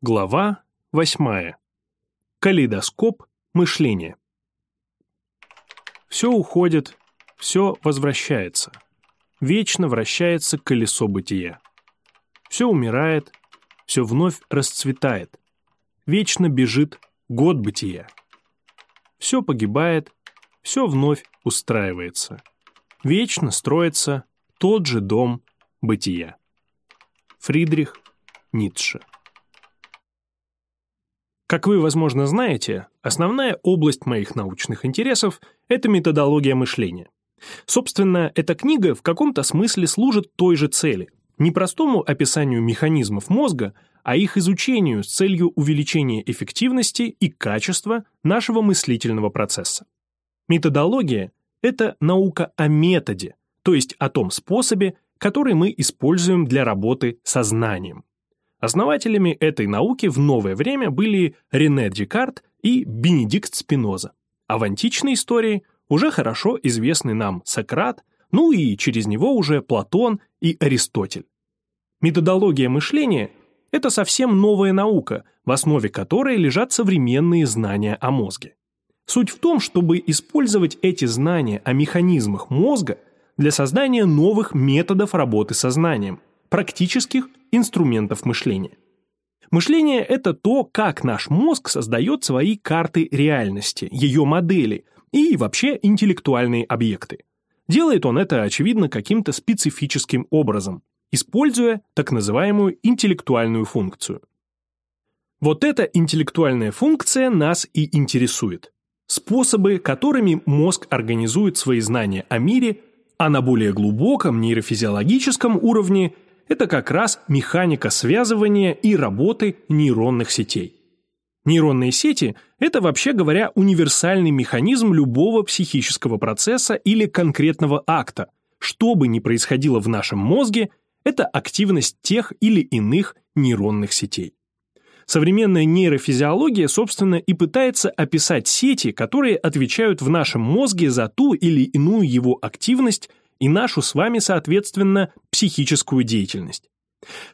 Глава 8. Калейдоскоп мышления. Все уходит, все возвращается. Вечно вращается колесо бытия. Все умирает, все вновь расцветает. Вечно бежит год бытия. Все погибает, все вновь устраивается. Вечно строится тот же дом бытия. Фридрих Ницше как вы, возможно, знаете, основная область моих научных интересов – это методология мышления. Собственно, эта книга в каком-то смысле служит той же цели – не простому описанию механизмов мозга, а их изучению с целью увеличения эффективности и качества нашего мыслительного процесса. Методология – это наука о методе, то есть о том способе, который мы используем для работы со знанием. Основателями этой науки в новое время были Рене Декарт и Бенедикт Спиноза. А в античной истории уже хорошо известный нам Сократ, ну и через него уже Платон и Аристотель. Методология мышления – это совсем новая наука, в основе которой лежат современные знания о мозге. Суть в том, чтобы использовать эти знания о механизмах мозга для создания новых методов работы со знанием, практических инструментов мышления. Мышление – это то, как наш мозг создает свои карты реальности, ее модели и вообще интеллектуальные объекты. Делает он это, очевидно, каким-то специфическим образом, используя так называемую интеллектуальную функцию. Вот эта интеллектуальная функция нас и интересует. Способы, которыми мозг организует свои знания о мире, а на более глубоком нейрофизиологическом уровне – это как раз механика связывания и работы нейронных сетей. Нейронные сети – это, вообще говоря, универсальный механизм любого психического процесса или конкретного акта. Что бы ни происходило в нашем мозге, это активность тех или иных нейронных сетей. Современная нейрофизиология, собственно, и пытается описать сети, которые отвечают в нашем мозге за ту или иную его активность и нашу с вами, соответственно, психическую деятельность.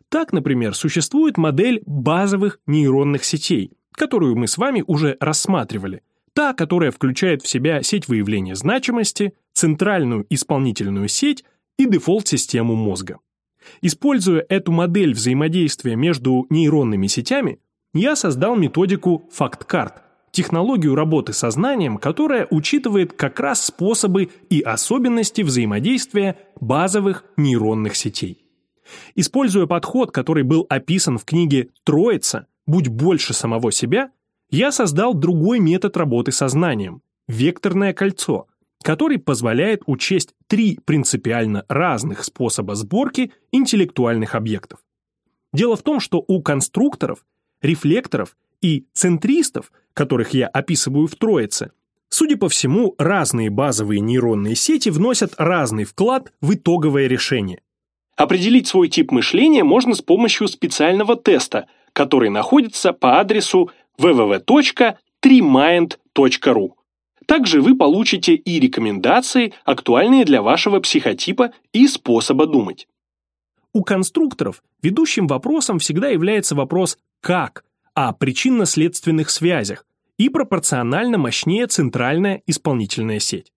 Так, например, существует модель базовых нейронных сетей, которую мы с вами уже рассматривали, та, которая включает в себя сеть выявления значимости, центральную исполнительную сеть и дефолт-систему мозга. Используя эту модель взаимодействия между нейронными сетями, я создал методику FactCard, технологию работы со знанием, которая учитывает как раз способы и особенности взаимодействия базовых нейронных сетей. Используя подход, который был описан в книге «Троица. Будь больше самого себя», я создал другой метод работы со знанием – векторное кольцо, который позволяет учесть три принципиально разных способа сборки интеллектуальных объектов. Дело в том, что у конструкторов, рефлекторов и центристов, которых я описываю в троице, судя по всему, разные базовые нейронные сети вносят разный вклад в итоговое решение. Определить свой тип мышления можно с помощью специального теста, который находится по адресу www.trimind.ru. Также вы получите и рекомендации, актуальные для вашего психотипа и способа думать. У конструкторов ведущим вопросом всегда является вопрос «как?», о причинно-следственных связях и пропорционально мощнее центральная исполнительная сеть.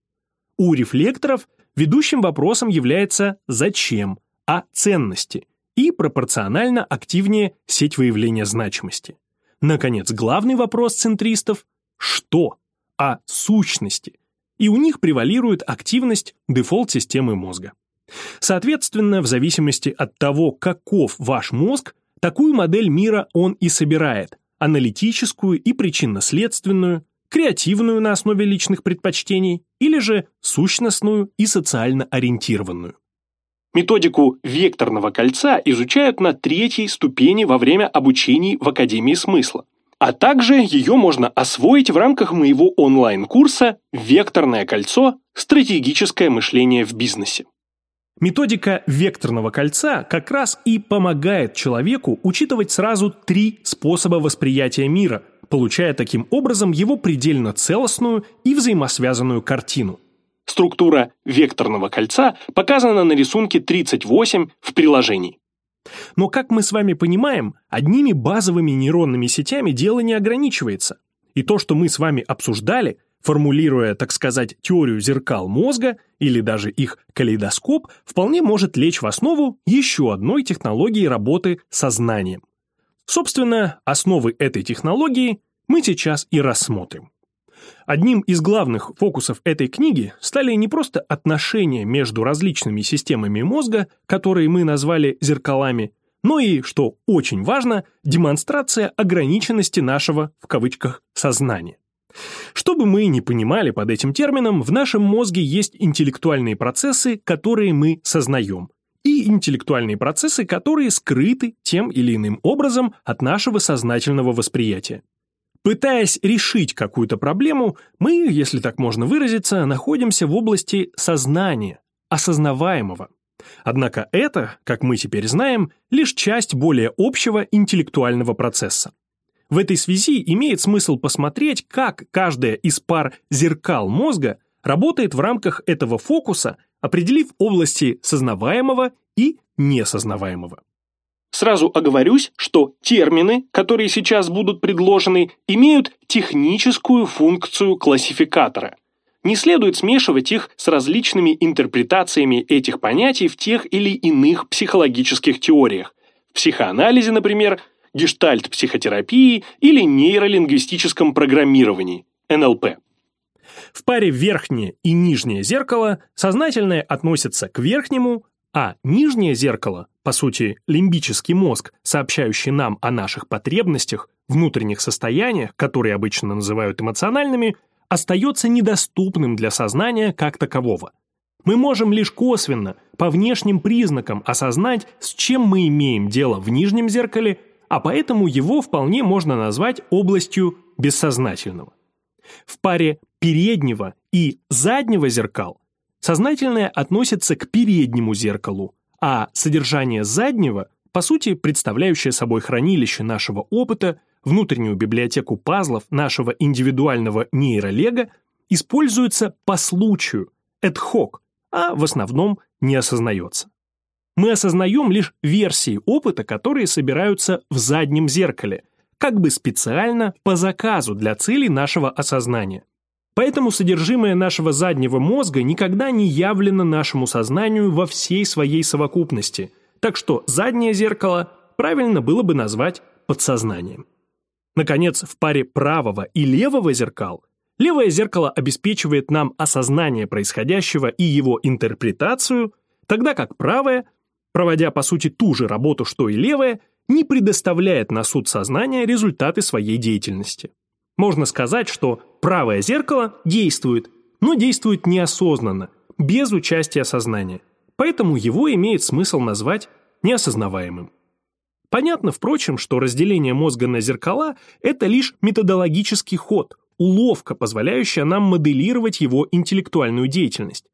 У рефлекторов ведущим вопросом является «зачем?», о ценности и пропорционально активнее сеть выявления значимости. Наконец, главный вопрос центристов – «что?», о сущности, и у них превалирует активность дефолт-системы мозга. Соответственно, в зависимости от того, каков ваш мозг, Такую модель мира он и собирает – аналитическую и причинно-следственную, креативную на основе личных предпочтений или же сущностную и социально ориентированную. Методику векторного кольца изучают на третьей ступени во время обучений в Академии смысла. А также ее можно освоить в рамках моего онлайн-курса «Векторное кольцо. Стратегическое мышление в бизнесе». Методика векторного кольца как раз и помогает человеку учитывать сразу три способа восприятия мира, получая таким образом его предельно целостную и взаимосвязанную картину. Структура векторного кольца показана на рисунке 38 в приложении. Но, как мы с вами понимаем, одними базовыми нейронными сетями дело не ограничивается. И то, что мы с вами обсуждали, формулируя, так сказать, теорию зеркал мозга или даже их калейдоскоп, вполне может лечь в основу еще одной технологии работы сознанием. Собственно, основы этой технологии мы сейчас и рассмотрим. Одним из главных фокусов этой книги стали не просто отношения между различными системами мозга, которые мы назвали зеркалами, но и, что очень важно, демонстрация ограниченности нашего, в кавычках, сознания. Что бы мы ни понимали под этим термином, в нашем мозге есть интеллектуальные процессы, которые мы сознаем, и интеллектуальные процессы, которые скрыты тем или иным образом от нашего сознательного восприятия. Пытаясь решить какую-то проблему, мы, если так можно выразиться, находимся в области сознания, осознаваемого. Однако это, как мы теперь знаем, лишь часть более общего интеллектуального процесса. В этой связи имеет смысл посмотреть, как каждая из пар зеркал мозга работает в рамках этого фокуса, определив области сознаваемого и несознаваемого. Сразу оговорюсь, что термины, которые сейчас будут предложены, имеют техническую функцию классификатора. Не следует смешивать их с различными интерпретациями этих понятий в тех или иных психологических теориях. В психоанализе, например, гештальт-психотерапии или нейролингвистическом программировании, НЛП. В паре верхнее и нижнее зеркало сознательное относится к верхнему, а нижнее зеркало, по сути, лимбический мозг, сообщающий нам о наших потребностях, внутренних состояниях, которые обычно называют эмоциональными, остается недоступным для сознания как такового. Мы можем лишь косвенно, по внешним признакам осознать, с чем мы имеем дело в нижнем зеркале а поэтому его вполне можно назвать областью бессознательного. В паре переднего и заднего зеркал сознательное относится к переднему зеркалу, а содержание заднего, по сути, представляющее собой хранилище нашего опыта, внутреннюю библиотеку пазлов нашего индивидуального нейролега, используется по случаю, ad hoc, а в основном не осознается. Мы осознаем лишь версии опыта, которые собираются в заднем зеркале, как бы специально по заказу для целей нашего осознания. Поэтому содержимое нашего заднего мозга никогда не явлено нашему сознанию во всей своей совокупности, так что заднее зеркало правильно было бы назвать подсознанием. Наконец, в паре правого и левого зеркал левое зеркало обеспечивает нам осознание происходящего и его интерпретацию, тогда как правое проводя по сути ту же работу, что и левая, не предоставляет на суд сознания результаты своей деятельности. Можно сказать, что правое зеркало действует, но действует неосознанно, без участия сознания, поэтому его имеет смысл назвать неосознаваемым. Понятно, впрочем, что разделение мозга на зеркала – это лишь методологический ход, уловка, позволяющая нам моделировать его интеллектуальную деятельность.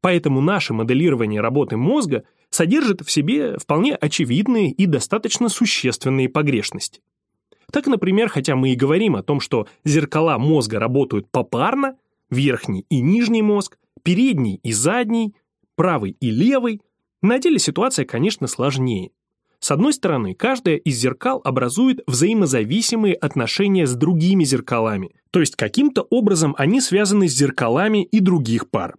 Поэтому наше моделирование работы мозга – содержит в себе вполне очевидные и достаточно существенные погрешности. Так, например, хотя мы и говорим о том, что зеркала мозга работают попарно, верхний и нижний мозг, передний и задний, правый и левый, на деле ситуация, конечно, сложнее. С одной стороны, каждая из зеркал образует взаимозависимые отношения с другими зеркалами, то есть каким-то образом они связаны с зеркалами и других пар.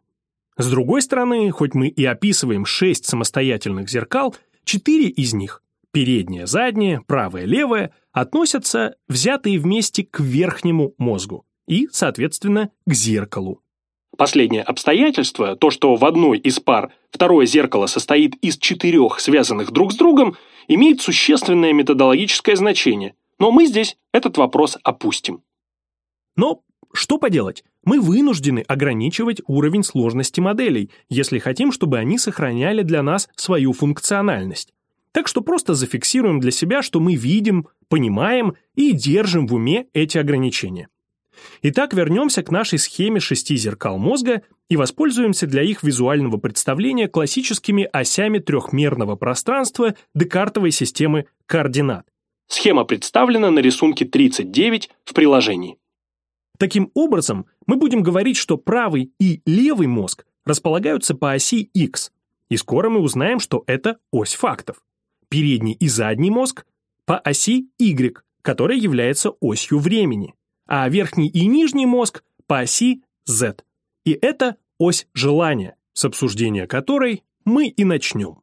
С другой стороны, хоть мы и описываем шесть самостоятельных зеркал, четыре из них – переднее, заднее, правое, левое – относятся, взятые вместе, к верхнему мозгу и, соответственно, к зеркалу. Последнее обстоятельство, то, что в одной из пар второе зеркало состоит из четырех связанных друг с другом, имеет существенное методологическое значение, но мы здесь этот вопрос опустим. Но что поделать? Мы вынуждены ограничивать уровень сложности моделей, если хотим, чтобы они сохраняли для нас свою функциональность. Так что просто зафиксируем для себя, что мы видим, понимаем и держим в уме эти ограничения. Итак, вернемся к нашей схеме шести зеркал мозга и воспользуемся для их визуального представления классическими осями трехмерного пространства декартовой системы координат. Схема представлена на рисунке 39 в приложении. Таким образом, мы будем говорить, что правый и левый мозг располагаются по оси X, и скоро мы узнаем, что это ось фактов. передний и задний мозг, по оси Y, которая является осью времени, а верхний и нижний мозг по оси Z. И это ось желания, с обсуждения которой мы и начнем.